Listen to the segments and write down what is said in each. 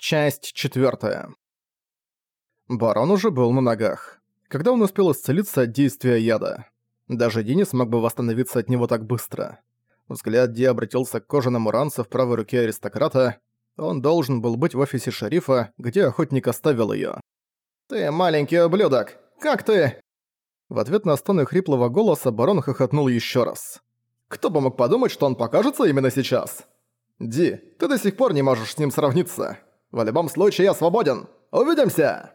Часть четвертая. Барон уже был на ногах. Когда он успел исцелиться от действия яда? Даже Ди не смог бы восстановиться от него так быстро. Взгляд Ди обратился к кожаному ранцу в правой руке аристократа. Он должен был быть в офисе шерифа, где охотник оставил её. «Ты маленький ублюдок! Как ты?» В ответ на стоны хриплого голоса барон хохотнул ещё раз. «Кто бы мог подумать, что он покажется именно сейчас? Ди, ты до сих пор не можешь с ним сравниться!» В любом случае я свободен. Увидимся!»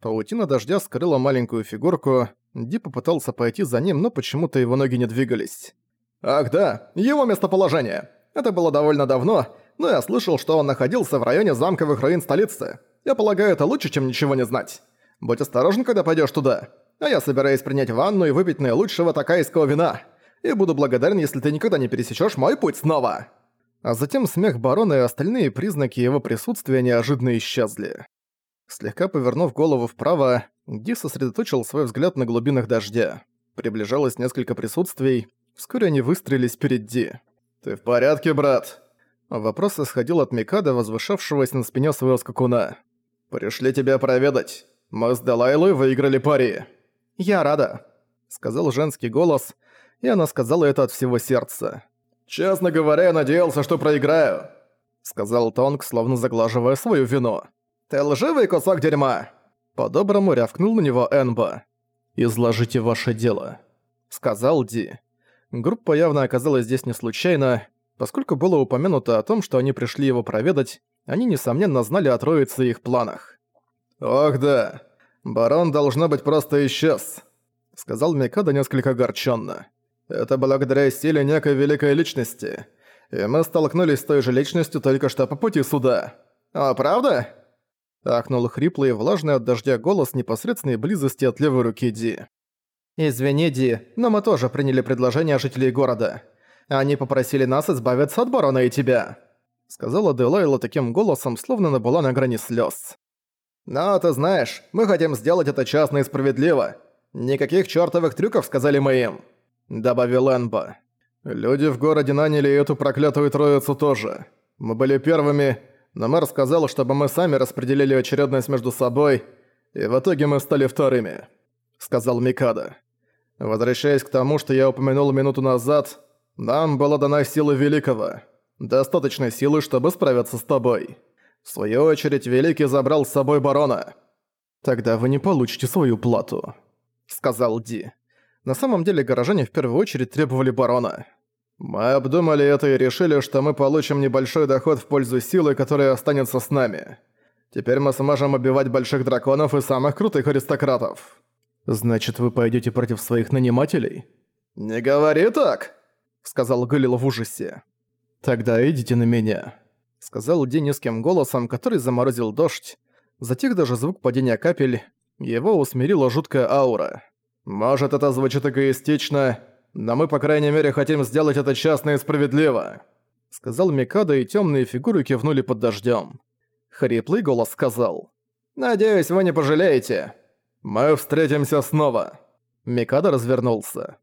Паутина дождя скрыла маленькую фигурку. Ди попытался пойти за ним, но почему-то его ноги не двигались. «Ах да, его местоположение. Это было довольно давно, но я слышал, что он находился в районе замковых руин столицы. Я полагаю, это лучше, чем ничего не знать. Будь осторожен, когда пойдешь туда. А я собираюсь принять ванну и выпить наилучшего такайского вина. И буду благодарен, если ты никогда не пересечешь мой путь снова!» А затем смех барона и остальные признаки его присутствия неожиданно исчезли. Слегка повернув голову вправо, Ди сосредоточил свой взгляд на глубинах дождя. Приближалось несколько присутствий, вскоре они выстрелились перед Ди. «Ты в порядке, брат?» Вопрос исходил от Микада, возвышавшегося на спине своего скакуна. «Пришли тебя проведать. Мы с Далайлой выиграли пари». «Я рада», — сказал женский голос, и она сказала это от всего сердца. «Честно говоря, я надеялся, что проиграю», — сказал Тонг, словно заглаживая свою вину. «Ты лживый кусок дерьма!» По-доброму рявкнул на него Энба. «Изложите ваше дело», — сказал Ди. Группа явно оказалась здесь не случайно, поскольку было упомянуто о том, что они пришли его проведать, они, несомненно, знали о троице и их планах. «Ох да, барон, должно быть, просто исчез», — сказал Микада несколько огорченно. Это благодаря силе некой великой личности. И мы столкнулись с той же личностью только что по пути сюда. А правда?» Ахнул хриплый и влажный от дождя голос непосредственной близости от левой руки Ди. «Извини, Ди, но мы тоже приняли предложение жителей города. Они попросили нас избавиться от барона и тебя», сказала Делайла таким голосом, словно она была на грани слез. «Но ты знаешь, мы хотим сделать это честно и справедливо. Никаких чертовых трюков, сказали мы им. — добавил Энба. «Люди в городе наняли эту проклятую троицу тоже. Мы были первыми, но мэр сказал, чтобы мы сами распределили очередность между собой, и в итоге мы стали вторыми», — сказал Микада. «Возвращаясь к тому, что я упомянул минуту назад, нам была дана сила Великого. Достаточно силы, чтобы справиться с тобой. В свою очередь, Великий забрал с собой барона». «Тогда вы не получите свою плату», — сказал Ди. На самом деле горожане в первую очередь требовали барона. «Мы обдумали это и решили, что мы получим небольшой доход в пользу силы, которая останется с нами. Теперь мы сможем убивать больших драконов и самых крутых аристократов». «Значит, вы пойдете против своих нанимателей?» «Не говори так!» — сказал Галил в ужасе. «Тогда идите на меня», — сказал Ди низким голосом, который заморозил дождь. Затих даже звук падения капель, его усмирила жуткая аура. «Может, это звучит эгоистично, но мы, по крайней мере, хотим сделать это честно и справедливо», сказал Микадо, и темные фигуры кивнули под дождем. Хриплый голос сказал. «Надеюсь, вы не пожалеете. Мы встретимся снова». Микадо развернулся.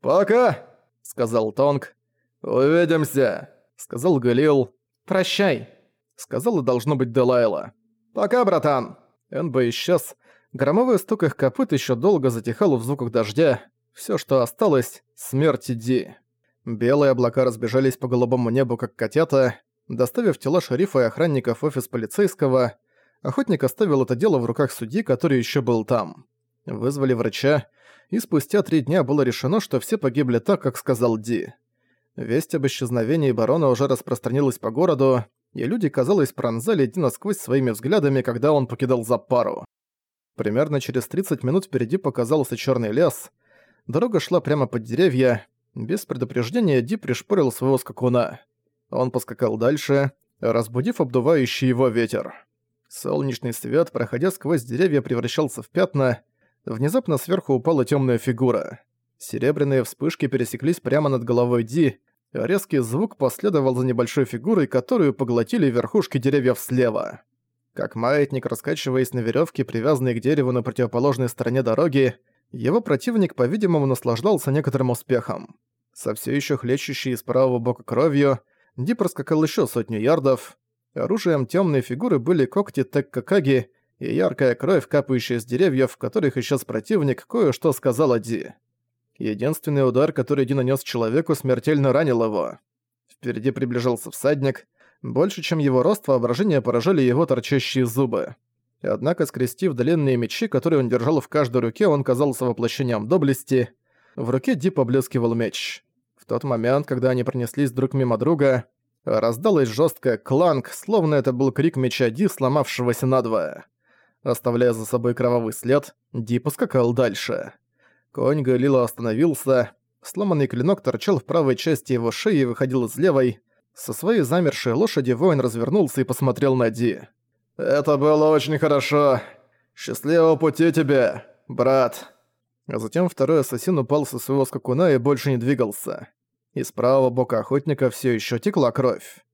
«Пока», — сказал Тонг. «Увидимся», — сказал Галил. «Прощай», — сказала должно быть Делайла. «Пока, братан». Энбо исчез, Громовой стук их копыт еще долго затихал в звуках дождя. Все, что осталось — смерть Ди. Белые облака разбежались по голубому небу, как котята. Доставив тела шерифа и охранников в офис полицейского, охотник оставил это дело в руках судьи, который еще был там. Вызвали врача, и спустя три дня было решено, что все погибли так, как сказал Ди. Весть об исчезновении барона уже распространилась по городу, и люди, казалось, пронзали Ди насквозь своими взглядами, когда он покидал Запару. Примерно через 30 минут впереди показался черный лес. Дорога шла прямо под деревья. Без предупреждения Ди пришпорил своего скакуна. Он поскакал дальше, разбудив обдувающий его ветер. Солнечный свет, проходя сквозь деревья, превращался в пятна. Внезапно сверху упала темная фигура. Серебряные вспышки пересеклись прямо над головой Ди, резкий звук последовал за небольшой фигурой, которую поглотили верхушки деревьев слева. Как маятник, раскачиваясь на веревке, привязанной к дереву на противоположной стороне дороги, его противник, по-видимому, наслаждался некоторым успехом. Со все еще хлещущей из правого бока кровью, Ди проскакал еще сотню ярдов. Оружием темной фигуры были когти Теккакаги и яркая кровь, капающая с деревьев, в которых исчез противник, кое-что сказала Ди. Единственный удар, который Ди нанес человеку, смертельно ранил его. Впереди приближался всадник. Больше, чем его рост, воображение поражали его торчащие зубы. Однако, скрестив длинные мечи, которые он держал в каждой руке, он казался воплощением доблести. В руке Ди поблескивал меч. В тот момент, когда они пронеслись друг мимо друга, раздалась жесткая кланг, словно это был крик меча Ди, сломавшегося надвое. Оставляя за собой кровавый след, Ди поскакал дальше. Конь Галила остановился, сломанный клинок торчал в правой части его шеи и выходил из левой. Со своей замершей лошади воин развернулся и посмотрел на Ди. «Это было очень хорошо. Счастливого пути тебе, брат!» А затем второй ассасин упал со своего скакуна и больше не двигался. Из правого бока охотника все еще текла кровь.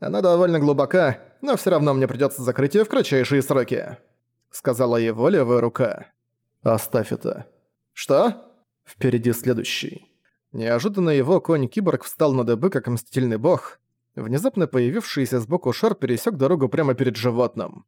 Она довольно глубока, но все равно мне придется закрыть ее в кратчайшие сроки», — сказала его левая рука. «Оставь это». «Что?» Впереди следующий. Неожиданно его конь-киборг встал на дыбы, как мстительный бог. Внезапно появившийся сбоку шар пересек дорогу прямо перед животным.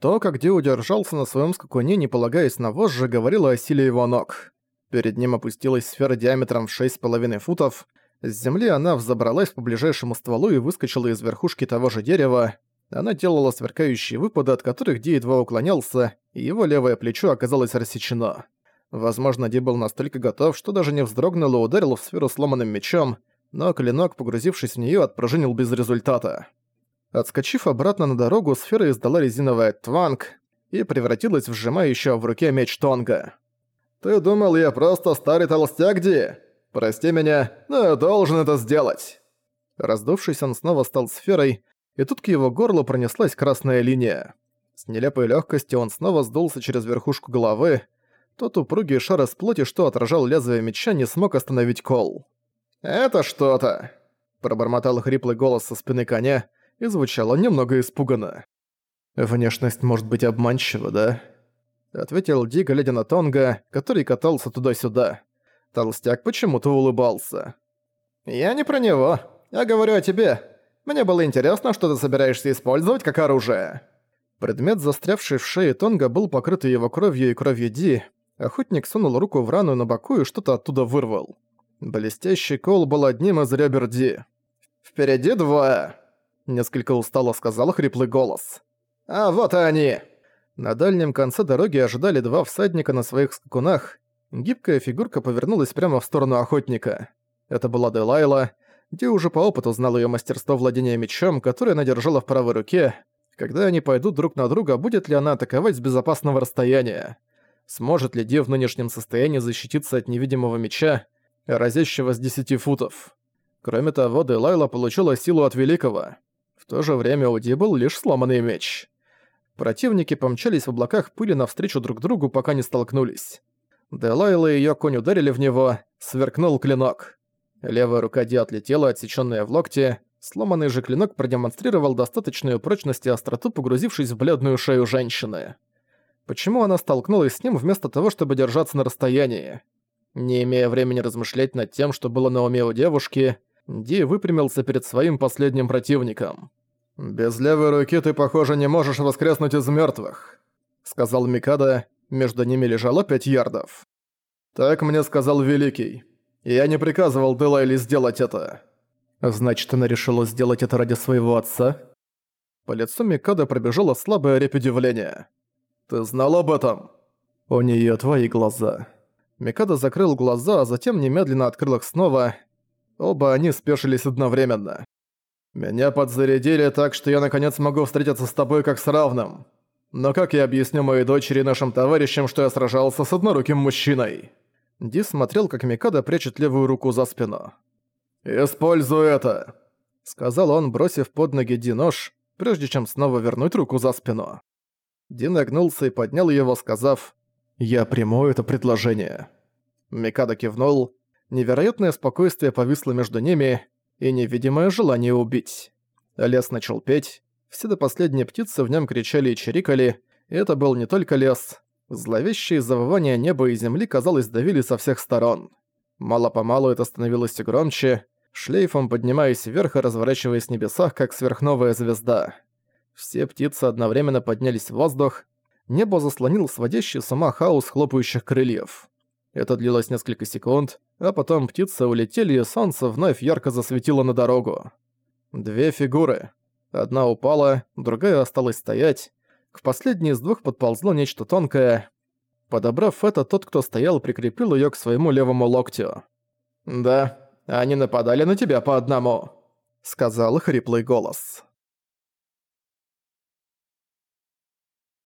То, как Ди удержался на своем скакуне, не полагаясь на вожжи, говорило о силе его ног. Перед ним опустилась сфера диаметром в 6,5 футов. С земли она взобралась по ближайшему стволу и выскочила из верхушки того же дерева. Она делала сверкающие выпады, от которых Ди едва уклонялся, и его левое плечо оказалось рассечено. Возможно, Ди был настолько готов, что даже не вздрогнул и ударил в сферу сломанным мечом, но клинок, погрузившись в неё, отпружинил без результата. Отскочив обратно на дорогу, сфера издала резиновая тванг и превратилась в сжимающего в руке меч Тонга. «Ты думал, я просто старый толстяк, Ди? Прости меня, но я должен это сделать!» Раздувшись, он снова стал сферой, и тут к его горлу пронеслась красная линия. С нелепой легкостью он снова сдулся через верхушку головы. Тот упругий шар из плоти, что отражал лезвие меча, не смог остановить кол. «Это что-то!» – пробормотал хриплый голос со спины коня, и звучало немного испуганно. «Внешность может быть обманчива, да?» Ответил Ди, глядя на Тонга, который катался туда-сюда. Толстяк почему-то улыбался. «Я не про него. Я говорю о тебе. Мне было интересно, что ты собираешься использовать как оружие». Предмет, застрявший в шее Тонга, был покрыт его кровью и кровью Ди. Охотник сунул руку в рану на боку и что-то оттуда вырвал. Блестящий кол был одним из ребер Ди. «Впереди двое!» Несколько устало сказал хриплый голос. «А вот и они!» На дальнем конце дороги ожидали два всадника на своих скакунах. Гибкая фигурка повернулась прямо в сторону охотника. Это была Делайла. Ди уже по опыту знал ее мастерство владения мечом, которое она держала в правой руке. Когда они пойдут друг на друга, будет ли она атаковать с безопасного расстояния? Сможет ли Ди в нынешнем состоянии защититься от невидимого меча, разящего с 10 футов? Кроме того, Делайла получила силу от Великого. В то же время у Ди был лишь сломанный меч. Противники помчались в облаках пыли навстречу друг другу, пока не столкнулись. Делайла и её конь ударили в него, сверкнул клинок. Левая рука Ди отлетела, отсечённая в локте, сломанный же клинок продемонстрировал достаточную прочность и остроту, погрузившись в бледную шею женщины. Почему она столкнулась с ним вместо того, чтобы держаться на расстоянии? Не имея времени размышлять над тем, что было на уме у девушки, Ди выпрямился перед своим последним противником. «Без левой руки ты, похоже, не можешь воскреснуть из мертвых», — сказал Микада, между ними лежало пять ярдов. «Так мне сказал Великий. Я не приказывал Делайли сделать это». «Значит, она решила сделать это ради своего отца?» По лицу Микада пробежало слабое репь удивления. «Ты знал об этом?» «У неё твои глаза». Микада закрыл глаза, а затем немедленно открыл их снова, Оба они спешились одновременно. «Меня подзарядили так, что я наконец могу встретиться с тобой как с равным. Но как я объясню моей дочери и нашим товарищам, что я сражался с одноруким мужчиной?» Ди смотрел, как Микада прячет левую руку за спину. «Используй это!» — сказал он, бросив под ноги Ди нож, прежде чем снова вернуть руку за спину. Ди нагнулся и поднял его, сказав «Я приму это предложение». Микада кивнул, Невероятное спокойствие повисло между ними и невидимое желание убить. Лес начал петь, все до последней птицы в нем кричали и чирикали, и это был не только лес. Зловещие завывания неба и земли, казалось, давили со всех сторон. Мало-помалу это становилось все громче, шлейфом поднимаясь вверх и разворачиваясь в небесах, как сверхновая звезда. Все птицы одновременно поднялись в воздух. Небо заслонил сводящий с ума хаос хлопающих крыльев. Это длилось несколько секунд, а потом птицы улетели, и солнце вновь ярко засветило на дорогу. Две фигуры. Одна упала, другая осталась стоять. К последней из двух подползло нечто тонкое. Подобрав это, тот, кто стоял, прикрепил её к своему левому локтю. «Да, они нападали на тебя по одному», — сказал хриплый голос.